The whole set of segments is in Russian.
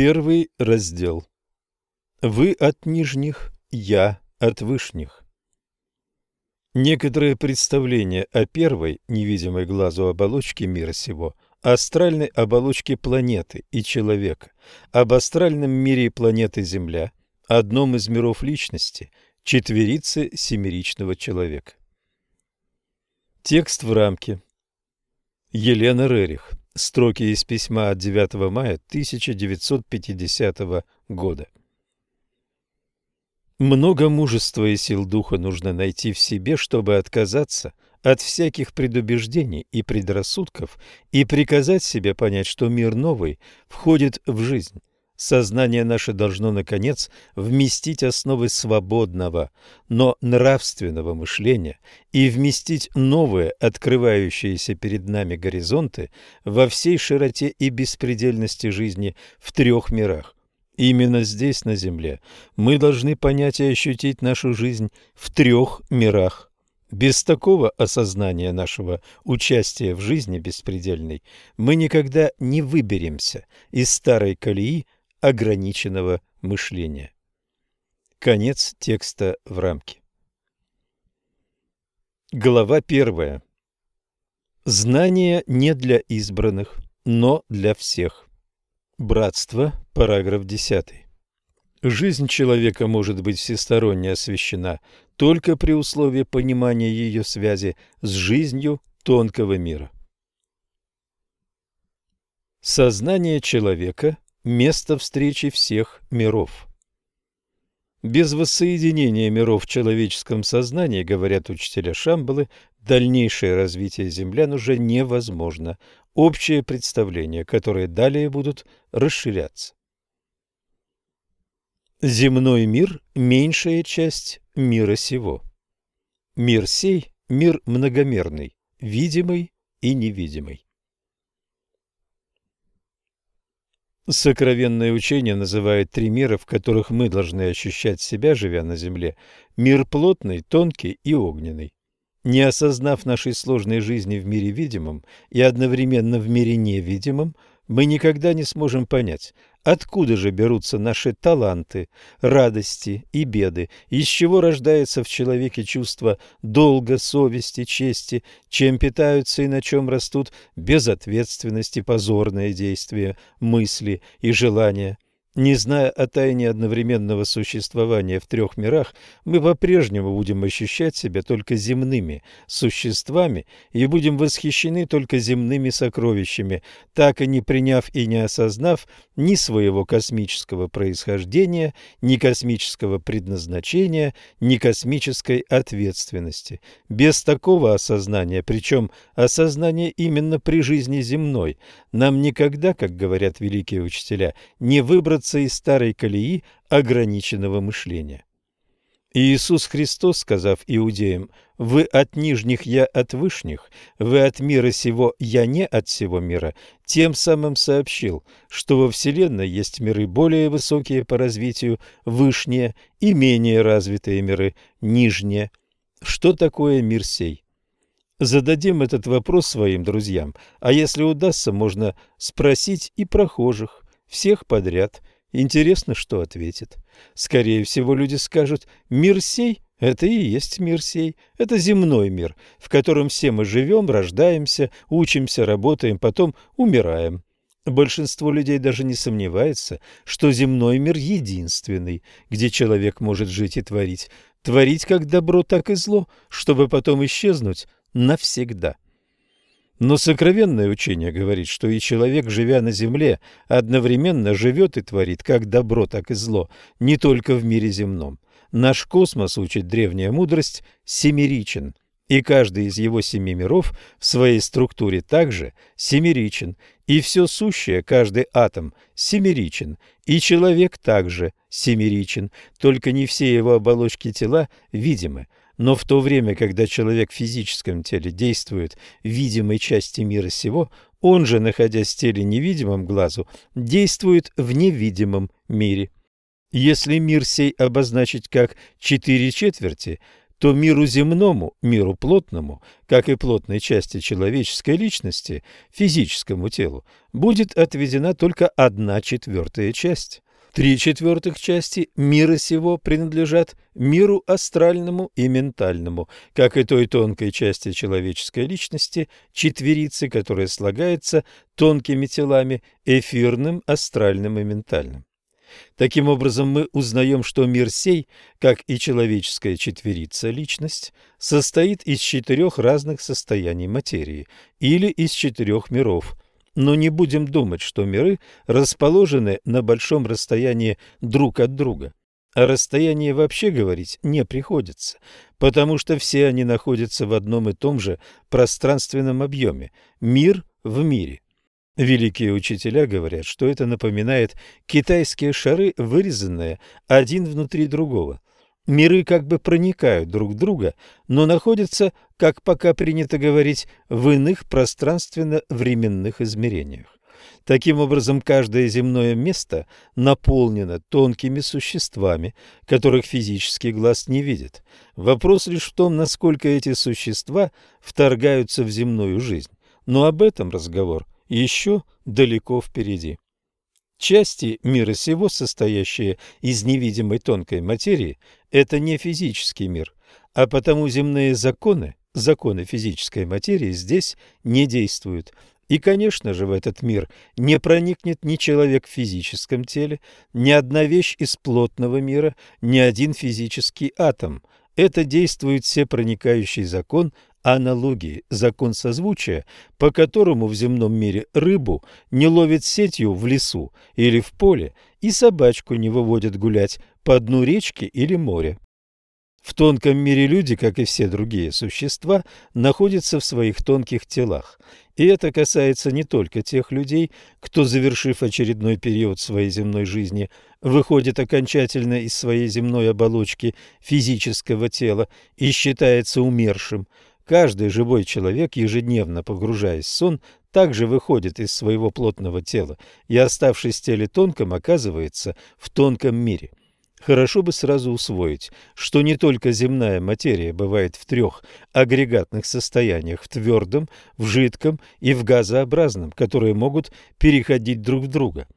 Первый раздел. Вы от нижних, я от вышних. Некоторые представления о первой, невидимой глазу оболочке мира сего, астральной оболочке планеты и человека, об астральном мире планеты Земля, одном из миров личности, четверицы семеричного человека. Текст в рамке. Елена Рерих. Строки из письма от 9 мая 1950 года. Много мужества и сил духа нужно найти в себе, чтобы отказаться от всяких предубеждений и предрассудков и приказать себе понять, что мир новый входит в жизнь, Сознание наше должно, наконец, вместить основы свободного, но нравственного мышления и вместить новые, открывающиеся перед нами горизонты во всей широте и беспредельности жизни в трех мирах. Именно здесь, на Земле, мы должны понять и ощутить нашу жизнь в трех мирах. Без такого осознания нашего участия в жизни беспредельной мы никогда не выберемся из старой колеи ограниченного мышления. Конец текста в рамке. Глава первая. Знание не для избранных, но для всех. Братство, параграф 10. Жизнь человека может быть всесторонне освещена только при условии понимания ее связи с жизнью тонкого мира. Сознание человека место встречи всех миров. Без воссоединения миров в человеческом сознании, говорят учителя Шамбалы, дальнейшее развитие землян уже невозможно. Общее представление, которые далее будут расширяться. Земной мир – меньшая часть мира сего. Мир сей – мир многомерный, видимый и невидимый. Сокровенное учение называет три мира, в которых мы должны ощущать себя, живя на земле. Мир плотный, тонкий и огненный. Не осознав нашей сложной жизни в мире видимом и одновременно в мире невидимом, мы никогда не сможем понять, откуда же берутся наши таланты, радости и беды, из чего рождается в человеке чувство долга, совести, чести, чем питаются и на чем растут безответственность и позорные действия, мысли и желания – не зная о тайне одновременного существования в трех мирах, мы по-прежнему будем ощущать себя только земными существами и будем восхищены только земными сокровищами, так и не приняв и не осознав ни своего космического происхождения, ни космического предназначения, ни космической ответственности. Без такого осознания, причем осознания именно при жизни земной, нам никогда, как говорят великие учителя, не выбраться вырваться из старой колеи ограниченного мышления. Иисус Христос, сказав иудеям, «Вы от нижних, я от вышних, вы от мира сего, я не от всего мира», тем самым сообщил, что во Вселенной есть миры более высокие по развитию, вышние, и менее развитые миры, нижние. Что такое мир сей? Зададим этот вопрос своим друзьям, а если удастся, можно спросить и прохожих, всех подряд – Интересно, что ответит. Скорее всего, люди скажут «мир сей» — это и есть мир сей. Это земной мир, в котором все мы живем, рождаемся, учимся, работаем, потом умираем. Большинство людей даже не сомневается, что земной мир единственный, где человек может жить и творить. Творить как добро, так и зло, чтобы потом исчезнуть навсегда. Но сокровенное учение говорит, что и человек, живя на земле, одновременно живет и творит как добро, так и зло, не только в мире земном. Наш космос, учит древняя мудрость, семеричен, и каждый из его семи миров в своей структуре также семеричен, и все сущее, каждый атом, семеричен, и человек также семеричен, только не все его оболочки тела видимы, но в то время, когда человек в физическом теле действует в видимой части мира сего, он же, находясь в теле невидимом глазу, действует в невидимом мире. Если мир сей обозначить как четыре четверти, то миру земному, миру плотному, как и плотной части человеческой личности, физическому телу, будет отведена только одна четвертая часть. Три четвертых части мира сего принадлежат миру астральному и ментальному, как и той тонкой части человеческой личности, четверицы, которая слагается тонкими телами, эфирным, астральным и ментальным. Таким образом, мы узнаем, что мир сей, как и человеческая четверица, личность, состоит из четырех разных состояний материи или из четырех миров. Но не будем думать, что миры расположены на большом расстоянии друг от друга. О расстоянии вообще говорить не приходится, потому что все они находятся в одном и том же пространственном объеме – мир в мире. Великие учителя говорят, что это напоминает китайские шары, вырезанные один внутри другого. Миры как бы проникают друг в друга, но находятся, как пока принято говорить, в иных пространственно-временных измерениях. Таким образом, каждое земное место наполнено тонкими существами, которых физический глаз не видит. Вопрос лишь в том, насколько эти существа вторгаются в земную жизнь. Но об этом разговор – еще далеко впереди. Части мира сего, состоящие из невидимой тонкой материи, это не физический мир, а потому земные законы, законы физической материи здесь не действуют. И, конечно же, в этот мир не проникнет ни человек в физическом теле, ни одна вещь из плотного мира, ни один физический атом. Это действует все проникающий закон аналогии, закон созвучия, по которому в земном мире рыбу не ловят сетью в лесу или в поле, и собачку не выводят гулять по дну речки или моря. В тонком мире люди, как и все другие существа, находятся в своих тонких телах. И это касается не только тех людей, кто, завершив очередной период своей земной жизни, выходит окончательно из своей земной оболочки физического тела и считается умершим, Каждый живой человек, ежедневно погружаясь в сон, также выходит из своего плотного тела и, оставшись в теле тонком, оказывается в тонком мире. Хорошо бы сразу усвоить, что не только земная материя бывает в трех агрегатных состояниях – в твердом, в жидком и в газообразном, которые могут переходить друг в друга.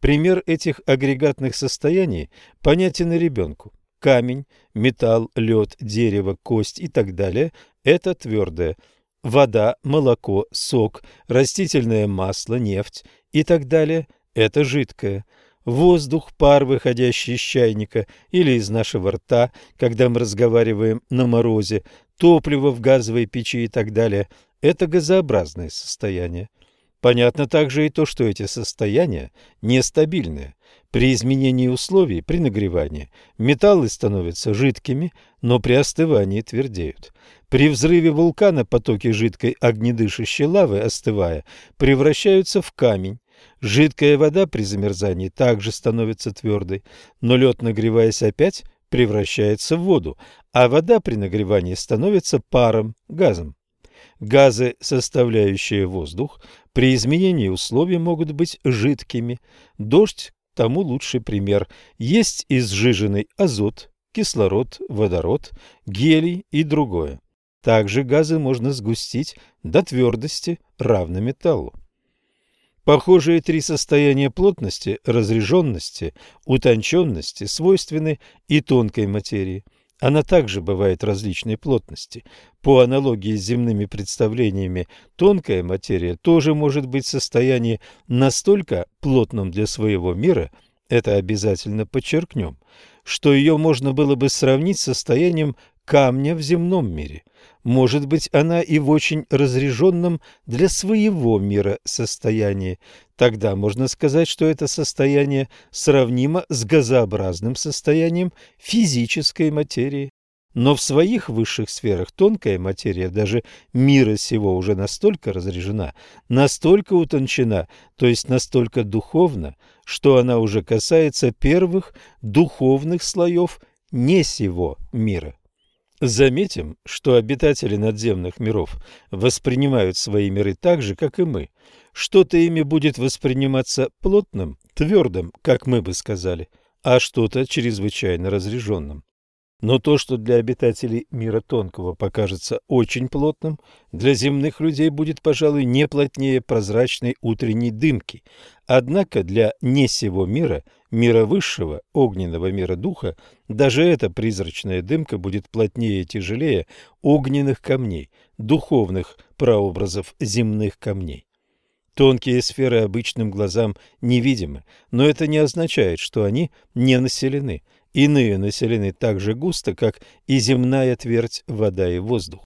Пример этих агрегатных состояний понятен и ребенку. Камень, металл, лед, дерево, кость и так далее это твердое. Вода, молоко, сок, растительное масло, нефть и так далее – это жидкое. Воздух, пар, выходящий из чайника или из нашего рта, когда мы разговариваем на морозе, топливо в газовой печи и так далее – это газообразное состояние. Понятно также и то, что эти состояния нестабильные. При изменении условий, при нагревании, металлы становятся жидкими, но при остывании твердеют. При взрыве вулкана потоки жидкой огнедышащей лавы, остывая, превращаются в камень. Жидкая вода при замерзании также становится твердой, но лед, нагреваясь опять, превращается в воду, а вода при нагревании становится паром, газом. Газы, составляющие воздух, при изменении условий могут быть жидкими. Дождь тому лучший пример. Есть изжиженный азот, кислород, водород, гелий и другое. Также газы можно сгустить до твердости, равной металлу. Похожие три состояния плотности, разреженности, утонченности свойственны и тонкой материи – она также бывает различной плотности. По аналогии с земными представлениями, тонкая материя тоже может быть в состоянии настолько плотном для своего мира, это обязательно подчеркнем, что ее можно было бы сравнить с состоянием камня в земном мире. Может быть, она и в очень разреженном для своего мира состоянии. Тогда можно сказать, что это состояние сравнимо с газообразным состоянием физической материи. Но в своих высших сферах тонкая материя даже мира сего уже настолько разрежена, настолько утончена, то есть настолько духовна, что она уже касается первых духовных слоев не сего мира. Заметим, что обитатели надземных миров воспринимают свои миры так же, как и мы. Что-то ими будет восприниматься плотным, твердым, как мы бы сказали, а что-то чрезвычайно разреженным. Но то, что для обитателей мира тонкого покажется очень плотным, для земных людей будет, пожалуй, не плотнее прозрачной утренней дымки. Однако для не сего мира, мира высшего, огненного мира духа, даже эта призрачная дымка будет плотнее и тяжелее огненных камней, духовных прообразов земных камней. Тонкие сферы обычным глазам невидимы, но это не означает, что они не населены – Иные населены так же густо, как и земная твердь, вода и воздух.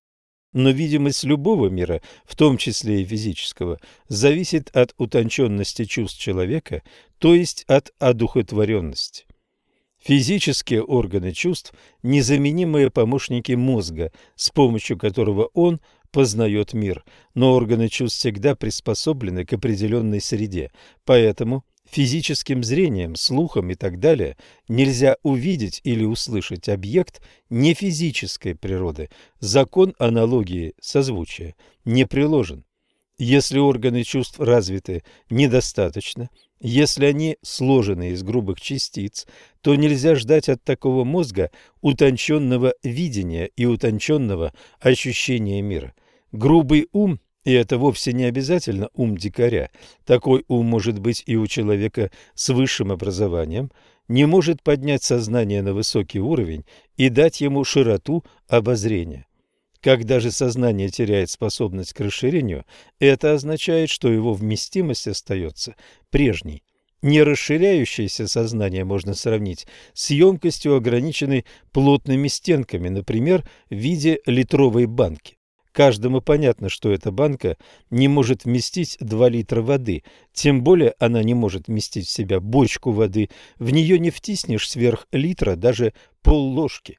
Но видимость любого мира, в том числе и физического, зависит от утонченности чувств человека, то есть от одухотворенности. Физические органы чувств – незаменимые помощники мозга, с помощью которого он познает мир, но органы чувств всегда приспособлены к определенной среде, поэтому Физическим зрением, слухом и так далее нельзя увидеть или услышать объект не физической природы. Закон аналогии созвучия не приложен. Если органы чувств развиты недостаточно, если они сложены из грубых частиц, то нельзя ждать от такого мозга утонченного видения и утонченного ощущения мира. Грубый ум и это вовсе не обязательно ум дикаря. Такой ум может быть и у человека с высшим образованием, не может поднять сознание на высокий уровень и дать ему широту обозрения. Когда же сознание теряет способность к расширению, это означает, что его вместимость остается прежней. Не расширяющееся сознание можно сравнить с емкостью, ограниченной плотными стенками, например, в виде литровой банки. Каждому понятно, что эта банка не может вместить 2 литра воды, тем более она не может вместить в себя бочку воды, в нее не втиснешь сверх литра даже полложки.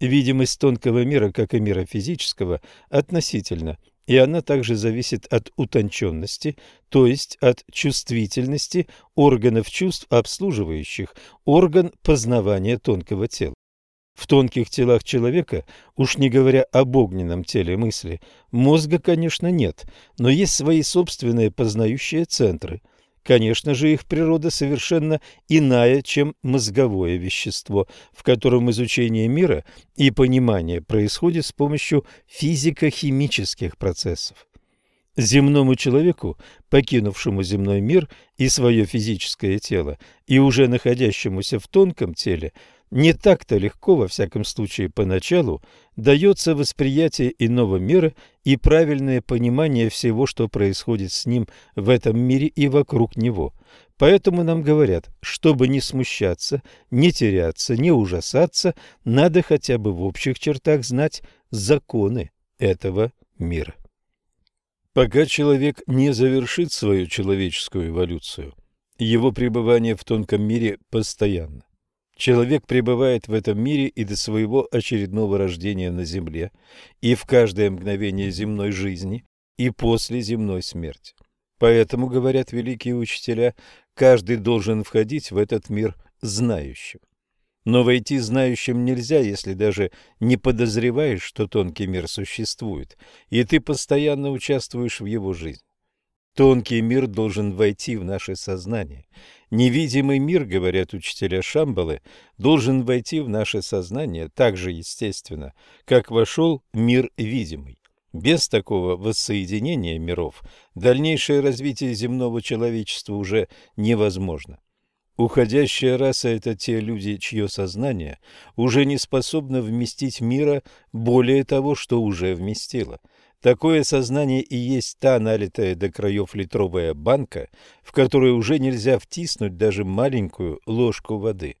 Видимость тонкого мира, как и мира физического, относительно, и она также зависит от утонченности, то есть от чувствительности органов чувств, обслуживающих орган познавания тонкого тела. В тонких телах человека, уж не говоря об огненном теле мысли, мозга, конечно, нет, но есть свои собственные познающие центры. Конечно же, их природа совершенно иная, чем мозговое вещество, в котором изучение мира и понимание происходит с помощью физико-химических процессов. Земному человеку, покинувшему земной мир и свое физическое тело, и уже находящемуся в тонком теле – не так-то легко, во всяком случае поначалу, дается восприятие иного мира и правильное понимание всего, что происходит с ним в этом мире и вокруг него. Поэтому нам говорят, чтобы не смущаться, не теряться, не ужасаться, надо хотя бы в общих чертах знать законы этого мира. Пока человек не завершит свою человеческую эволюцию, его пребывание в тонком мире постоянно. Человек пребывает в этом мире и до своего очередного рождения на земле, и в каждое мгновение земной жизни, и после земной смерти. Поэтому, говорят великие учителя, каждый должен входить в этот мир знающим. Но войти знающим нельзя, если даже не подозреваешь, что тонкий мир существует, и ты постоянно участвуешь в его жизни. Тонкий мир должен войти в наше сознание. Невидимый мир, говорят учителя Шамбалы, должен войти в наше сознание так же естественно, как вошел мир видимый. Без такого воссоединения миров дальнейшее развитие земного человечества уже невозможно. Уходящая раса – это те люди, чье сознание уже не способно вместить мира более того, что уже вместило – Такое сознание и есть та налитая до краев литровая банка, в которую уже нельзя втиснуть даже маленькую ложку воды.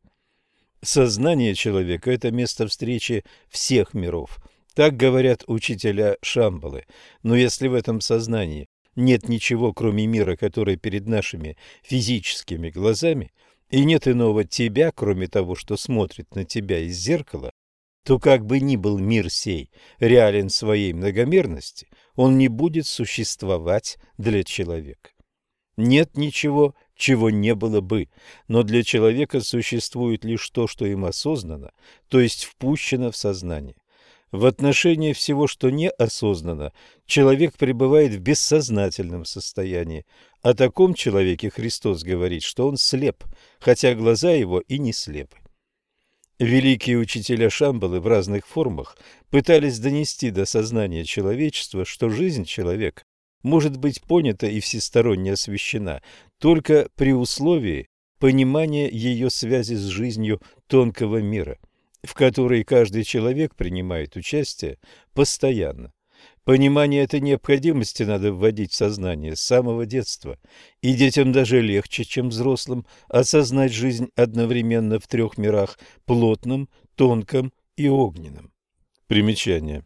Сознание человека – это место встречи всех миров. Так говорят учителя Шамбалы. Но если в этом сознании нет ничего, кроме мира, который перед нашими физическими глазами, и нет иного тебя, кроме того, что смотрит на тебя из зеркала, то как бы ни был мир сей реален своей многомерности, он не будет существовать для человека. Нет ничего, чего не было бы, но для человека существует лишь то, что им осознано, то есть впущено в сознание. В отношении всего, что неосознанно, человек пребывает в бессознательном состоянии. О таком человеке Христос говорит, что он слеп, хотя глаза его и не слепы. Великие учителя Шамбалы в разных формах пытались донести до сознания человечества, что жизнь человека может быть понята и всесторонне освящена только при условии понимания ее связи с жизнью тонкого мира, в которой каждый человек принимает участие постоянно. Понимание этой необходимости надо вводить в сознание с самого детства, и детям даже легче, чем взрослым, осознать жизнь одновременно в трех мирах – плотном, тонком и огненном. Примечание.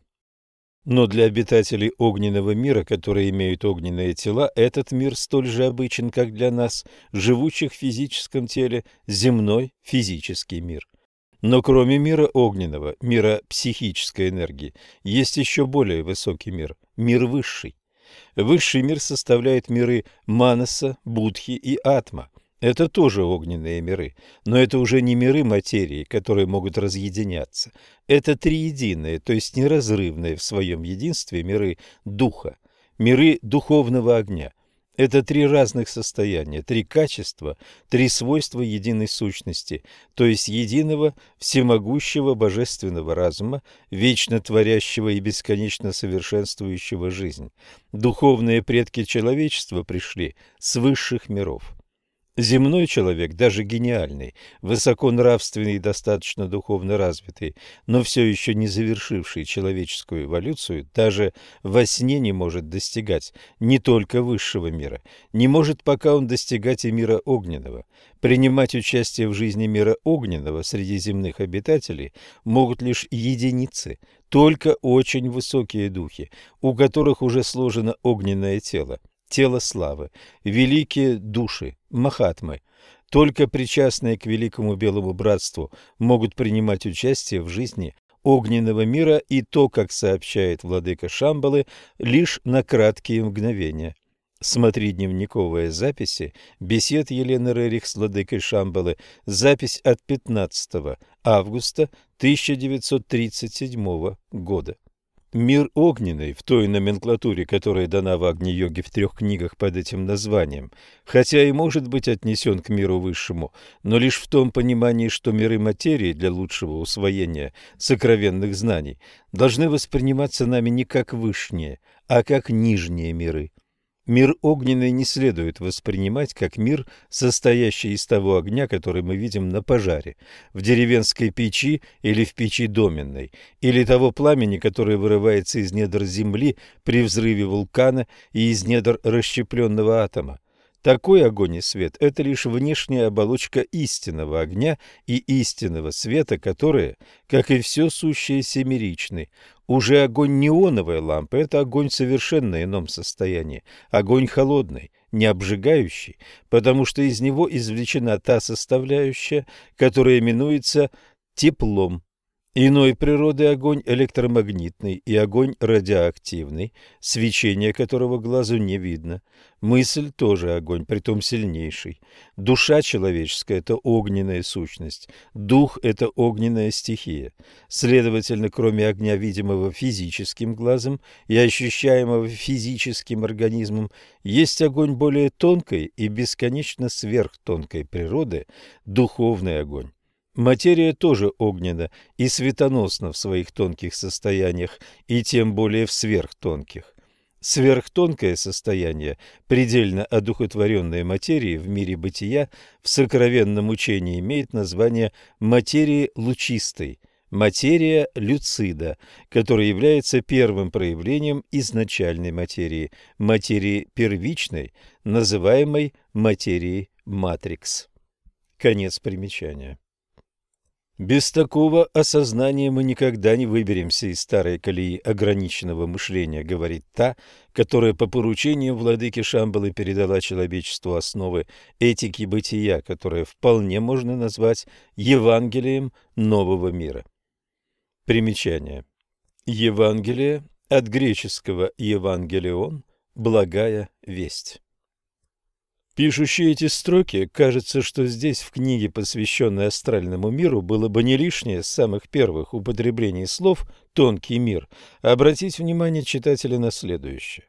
Но для обитателей огненного мира, которые имеют огненные тела, этот мир столь же обычен, как для нас, живущих в физическом теле, земной физический мир. Но кроме мира огненного, мира психической энергии, есть еще более высокий мир – мир высший. Высший мир составляет миры Манаса, Будхи и Атма. Это тоже огненные миры, но это уже не миры материи, которые могут разъединяться. Это триединые, то есть неразрывные в своем единстве миры духа, миры духовного огня – это три разных состояния, три качества, три свойства единой сущности, то есть единого всемогущего божественного разума, вечно творящего и бесконечно совершенствующего жизнь. Духовные предки человечества пришли с высших миров. Земной человек, даже гениальный, высоконравственный и достаточно духовно развитый, но все еще не завершивший человеческую эволюцию, даже во сне не может достигать не только высшего мира, не может пока он достигать и мира огненного. Принимать участие в жизни мира огненного среди земных обитателей могут лишь единицы, только очень высокие духи, у которых уже сложено огненное тело тело славы, великие души, махатмы. Только причастные к великому белому братству могут принимать участие в жизни огненного мира и то, как сообщает владыка Шамбалы, лишь на краткие мгновения. Смотри дневниковые записи бесед Елены Рерих с владыкой Шамбалы, запись от 15 августа 1937 года. Мир огненный в той номенклатуре, которая дана в Агни-йоге в трех книгах под этим названием, хотя и может быть отнесен к миру высшему, но лишь в том понимании, что миры материи для лучшего усвоения сокровенных знаний должны восприниматься нами не как высшие, а как нижние миры. Мир огненный не следует воспринимать как мир, состоящий из того огня, который мы видим на пожаре, в деревенской печи или в печи доменной, или того пламени, которое вырывается из недр земли при взрыве вулкана и из недр расщепленного атома. Такой огонь и свет – это лишь внешняя оболочка истинного огня и истинного света, которые, как и все сущее, семеричны. Уже огонь неоновой лампы – это огонь в совершенно ином состоянии, огонь холодный, не обжигающий, потому что из него извлечена та составляющая, которая именуется теплом. Иной природы огонь электромагнитный и огонь радиоактивный, свечение которого глазу не видно. Мысль тоже огонь, притом сильнейший. Душа человеческая – это огненная сущность, дух – это огненная стихия. Следовательно, кроме огня, видимого физическим глазом и ощущаемого физическим организмом, есть огонь более тонкой и бесконечно сверхтонкой природы – духовный огонь. Материя тоже огненна и светоносна в своих тонких состояниях, и тем более в сверхтонких. Сверхтонкое состояние, предельно одухотворенной материи в мире бытия, в сокровенном учении имеет название материи лучистой, материя люцида, которая является первым проявлением изначальной материи, материи первичной, называемой материей матрикс. Конец примечания. Без такого осознания мы никогда не выберемся из старой колеи ограниченного мышления, говорит та, которая по поручению владыки Шамбалы передала человечеству основы этики бытия, которое вполне можно назвать Евангелием нового мира. Примечание. Евангелие от греческого «евангелион» – «благая весть». Пишущие эти строки, кажется, что здесь, в книге, посвященной астральному миру, было бы не лишнее с самых первых употреблений слов «тонкий мир» обратить внимание читателя на следующее.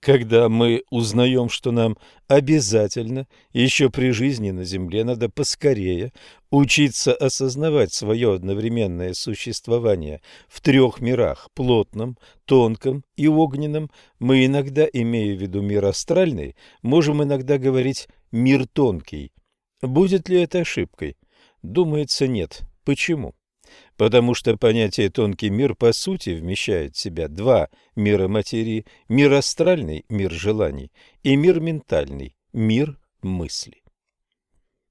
Когда мы узнаем, что нам обязательно еще при жизни на Земле надо поскорее учиться осознавать свое одновременное существование в трех мирах – плотном, тонком и огненном, мы иногда, имея в виду мир астральный, можем иногда говорить «мир тонкий». Будет ли это ошибкой? Думается, нет. Почему? Потому что понятие «тонкий мир» по сути вмещает в себя два мира материи – мир астральный, мир желаний, и мир ментальный, мир мысли.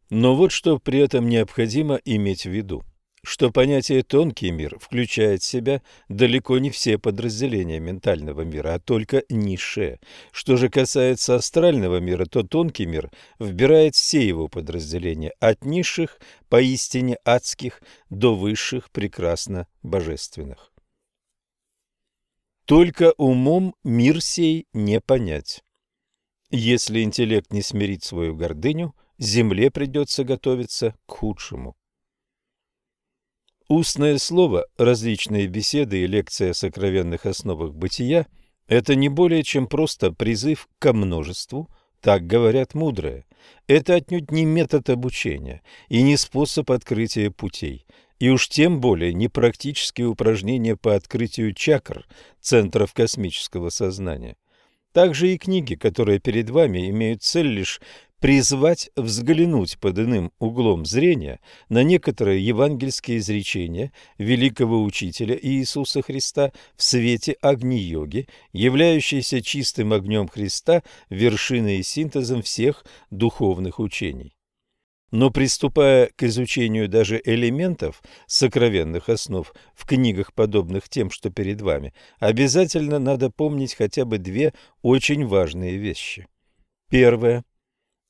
Но вот что при этом необходимо иметь в виду что понятие «тонкий мир» включает в себя далеко не все подразделения ментального мира, а только низшие. Что же касается астрального мира, то тонкий мир вбирает все его подразделения, от низших, поистине адских, до высших, прекрасно божественных. Только умом мир сей не понять. Если интеллект не смирит свою гордыню, земле придется готовиться к худшему. Устное слово, различные беседы и лекции о сокровенных основах бытия – это не более чем просто призыв ко множеству, так говорят мудрые. Это отнюдь не метод обучения и не способ открытия путей, и уж тем более не практические упражнения по открытию чакр, центров космического сознания. Также и книги, которые перед вами имеют цель лишь призвать взглянуть под иным углом зрения на некоторые евангельские изречения великого учителя Иисуса Христа в свете Агни-йоги, являющейся чистым огнем Христа, вершиной и синтезом всех духовных учений. Но приступая к изучению даже элементов сокровенных основ в книгах, подобных тем, что перед вами, обязательно надо помнить хотя бы две очень важные вещи. Первое.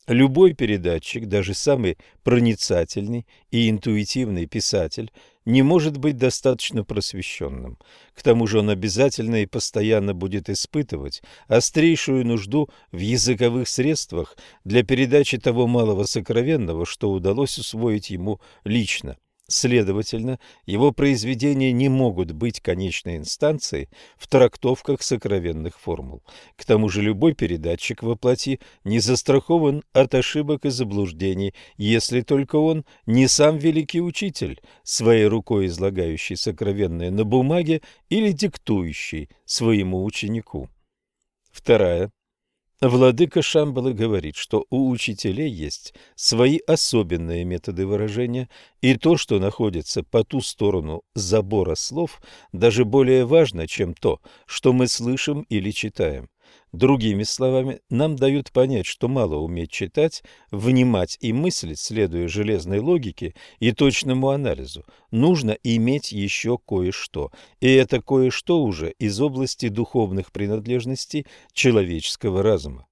Любой передатчик, даже самый проницательный и интуитивный писатель, не может быть достаточно просвещенным. К тому же он обязательно и постоянно будет испытывать острейшую нужду в языковых средствах для передачи того малого сокровенного, что удалось усвоить ему лично. Следовательно, его произведения не могут быть конечной инстанцией в трактовках сокровенных формул. К тому же любой передатчик воплоти не застрахован от ошибок и заблуждений, если только он не сам великий учитель, своей рукой излагающий сокровенное на бумаге или диктующий своему ученику. Вторая Владыка Шамбалы говорит, что у учителей есть свои особенные методы выражения, и то, что находится по ту сторону забора слов, даже более важно, чем то, что мы слышим или читаем. Другими словами, нам дают понять, что мало уметь читать, внимать и мыслить, следуя железной логике и точному анализу. Нужно иметь еще кое-что, и это кое-что уже из области духовных принадлежностей человеческого разума.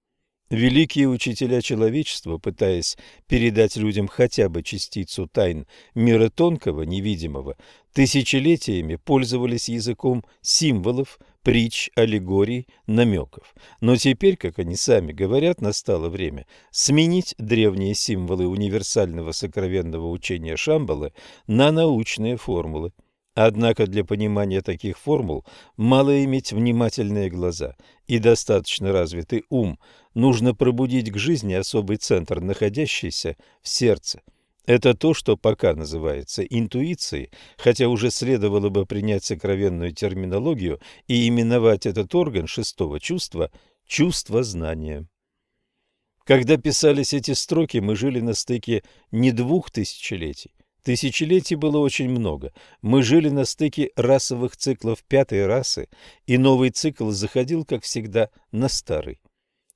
Великие учителя человечества, пытаясь передать людям хотя бы частицу тайн мира тонкого, невидимого, тысячелетиями пользовались языком символов, притч, аллегорий, намеков. Но теперь, как они сами говорят, настало время сменить древние символы универсального сокровенного учения Шамбалы на научные формулы. Однако для понимания таких формул мало иметь внимательные глаза и достаточно развитый ум. Нужно пробудить к жизни особый центр, находящийся в сердце. Это то, что пока называется интуицией, хотя уже следовало бы принять сокровенную терминологию и именовать этот орган шестого чувства чувство знания. Когда писались эти строки, мы жили на стыке не двух тысячелетий, Тысячелетий было очень много. Мы жили на стыке расовых циклов пятой расы, и новый цикл заходил, как всегда, на старый.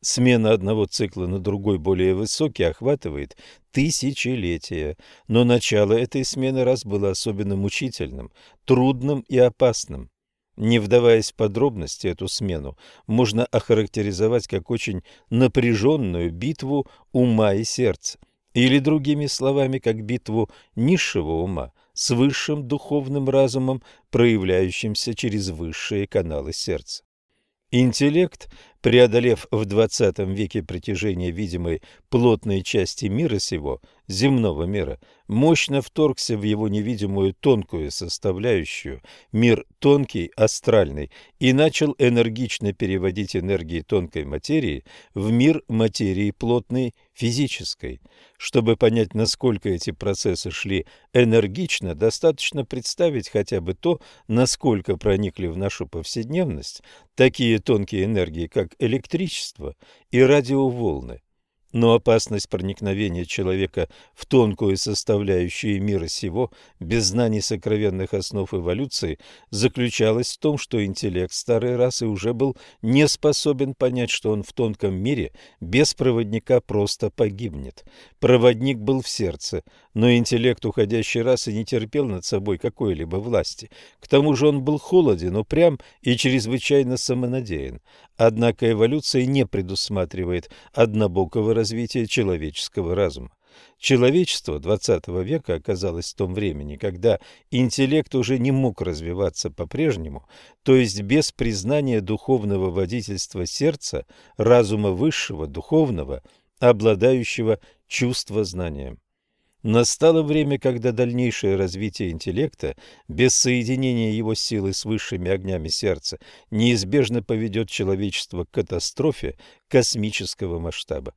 Смена одного цикла на другой более высокий охватывает тысячелетия, но начало этой смены раз было особенно мучительным, трудным и опасным. Не вдаваясь в подробности, эту смену можно охарактеризовать как очень напряженную битву ума и сердца. Или, другими словами, как битву низшего ума с высшим духовным разумом, проявляющимся через высшие каналы сердца. Интеллект преодолев в XX веке притяжение видимой плотной части мира сего, земного мира, мощно вторгся в его невидимую тонкую составляющую, мир тонкий, астральный, и начал энергично переводить энергии тонкой материи в мир материи плотной, физической. Чтобы понять, насколько эти процессы шли энергично, достаточно представить хотя бы то, насколько проникли в нашу повседневность такие тонкие энергии, как электричество и радиоволны. Но опасность проникновения человека в тонкую составляющую мира сего, без знаний сокровенных основ эволюции, заключалась в том, что интеллект старой расы уже был не способен понять, что он в тонком мире без проводника просто погибнет. Проводник был в сердце, но интеллект уходящей расы не терпел над собой какой-либо власти. К тому же он был холоден, упрям и чрезвычайно самонадеян. Однако эволюция не предусматривает однобокого развития человеческого разума. Человечество XX века оказалось в том времени, когда интеллект уже не мог развиваться по-прежнему, то есть без признания духовного водительства сердца, разума высшего, духовного, обладающего чувствознанием. Настало время, когда дальнейшее развитие интеллекта, без соединения его силы с высшими огнями сердца, неизбежно поведет человечество к катастрофе космического масштаба.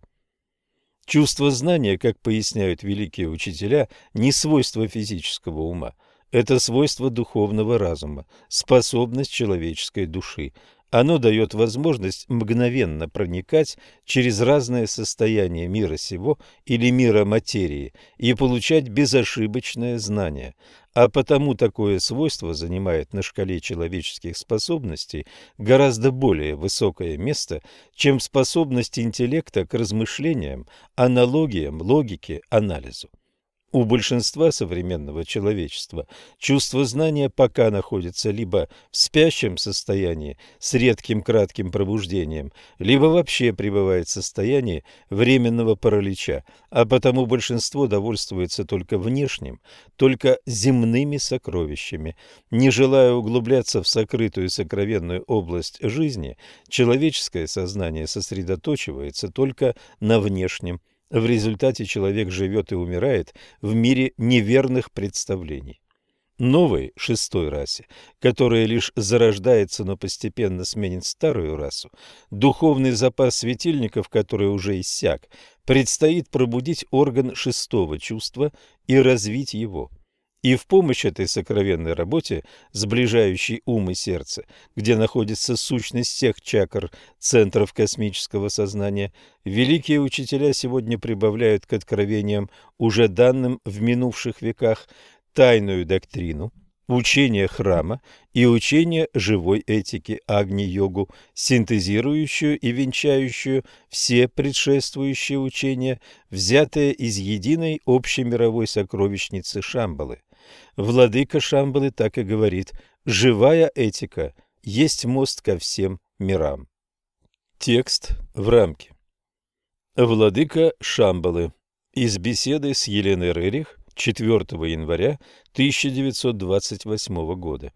Чувство знания, как поясняют великие учителя, не свойство физического ума. Это свойство духовного разума, способность человеческой души. Оно дает возможность мгновенно проникать через разные состояния мира сего или мира материи и получать безошибочное знание, а потому такое свойство занимает на шкале человеческих способностей гораздо более высокое место, чем способность интеллекта к размышлениям, аналогиям, логике, анализу. У большинства современного человечества чувство знания пока находится либо в спящем состоянии с редким кратким пробуждением, либо вообще пребывает в состоянии временного паралича, а потому большинство довольствуется только внешним, только земными сокровищами. Не желая углубляться в сокрытую сокровенную область жизни, человеческое сознание сосредоточивается только на внешнем в результате человек живет и умирает в мире неверных представлений. Новой, шестой расе, которая лишь зарождается, но постепенно сменит старую расу, духовный запас светильников, который уже иссяк, предстоит пробудить орган шестого чувства и развить его – и в помощь этой сокровенной работе, сближающей ум и сердце, где находится сущность всех чакр центров космического сознания, великие учителя сегодня прибавляют к откровениям, уже данным в минувших веках, тайную доктрину, учение храма и учение живой этики Агни-йогу, синтезирующую и венчающую все предшествующие учения, взятые из единой общемировой сокровищницы Шамбалы. Владыка Шамбалы так и говорит «Живая этика есть мост ко всем мирам». Текст в рамке. Владыка Шамбалы. Из беседы с Еленой Рерих 4 января 1928 года.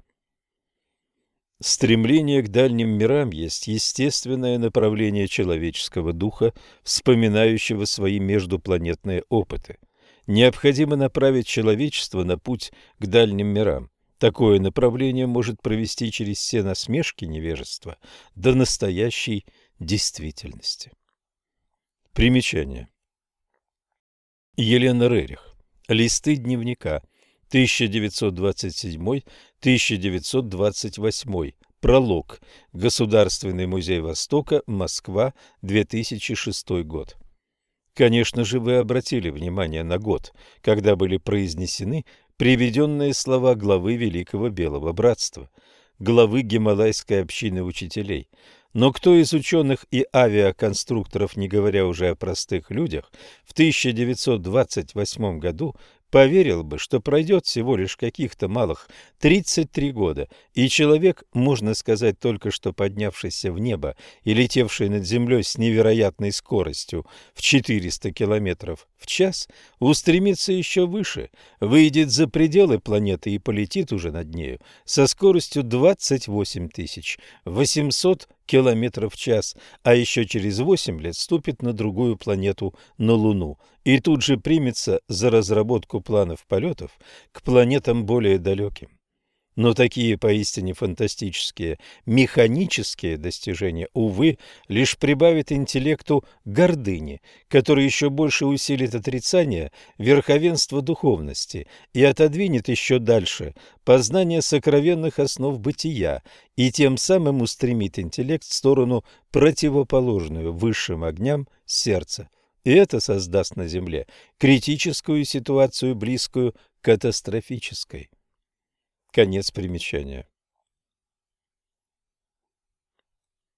Стремление к дальним мирам есть естественное направление человеческого духа, вспоминающего свои междупланетные опыты необходимо направить человечество на путь к дальним мирам. Такое направление может провести через все насмешки невежества до настоящей действительности. Примечание. Елена Рерих. Листы дневника. 1927-1928. Пролог. Государственный музей Востока. Москва. 2006 год. Конечно же, вы обратили внимание на год, когда были произнесены приведенные слова главы Великого Белого Братства, главы Гималайской общины учителей. Но кто из ученых и авиаконструкторов, не говоря уже о простых людях, в 1928 году поверил бы, что пройдет всего лишь каких-то малых 33 года, и человек, можно сказать, только что поднявшийся в небо и летевший над землей с невероятной скоростью в 400 километров в час устремится еще выше, выйдет за пределы планеты и полетит уже над нею со скоростью 28 800 километров в час, а еще через 8 лет ступит на другую планету, на Луну, и тут же примется за разработку планов полетов к планетам более далеким. Но такие поистине фантастические механические достижения, увы, лишь прибавят интеллекту гордыни, который еще больше усилит отрицание верховенства духовности и отодвинет еще дальше познание сокровенных основ бытия и тем самым устремит интеллект в сторону противоположную высшим огням сердца. И это создаст на Земле критическую ситуацию, близкую к катастрофической. Конец примечания.